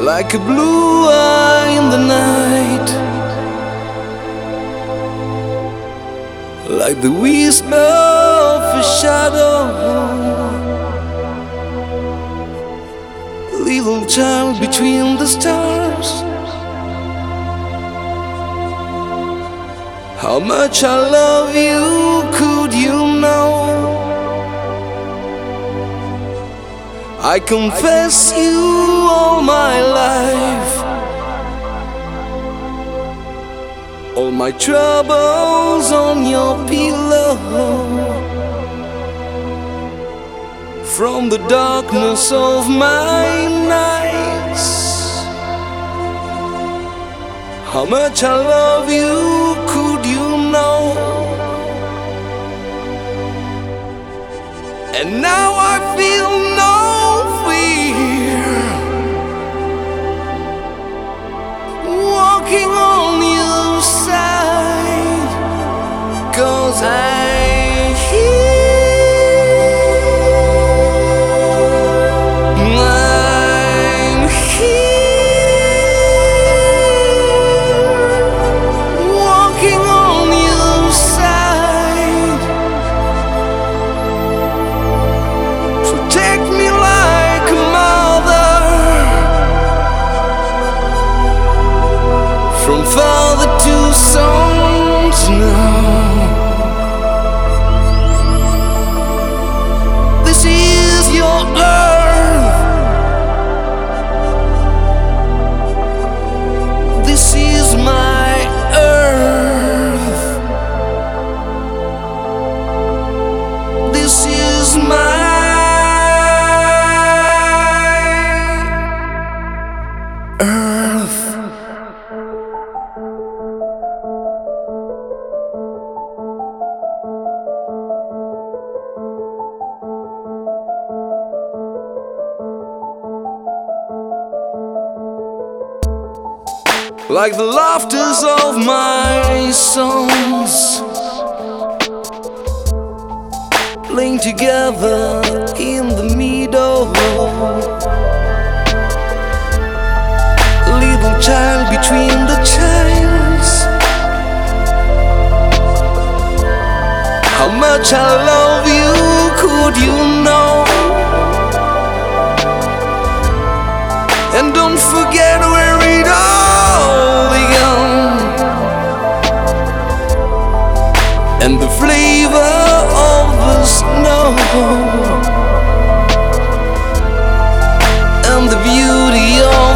like a blue eye in the night, like the whisper of a shadow. Little child between the stars. How much I love you, could you know? I confess you all my life. All my troubles on your pillow. From the darkness of my nights. How much I love you, could you know? And now I feel from father to sons now. like the laughters of my songs. Linked together in the middle. Little child between the chains. How much I love you, could you know? And don't forget where. fever of the snow. And the beauty of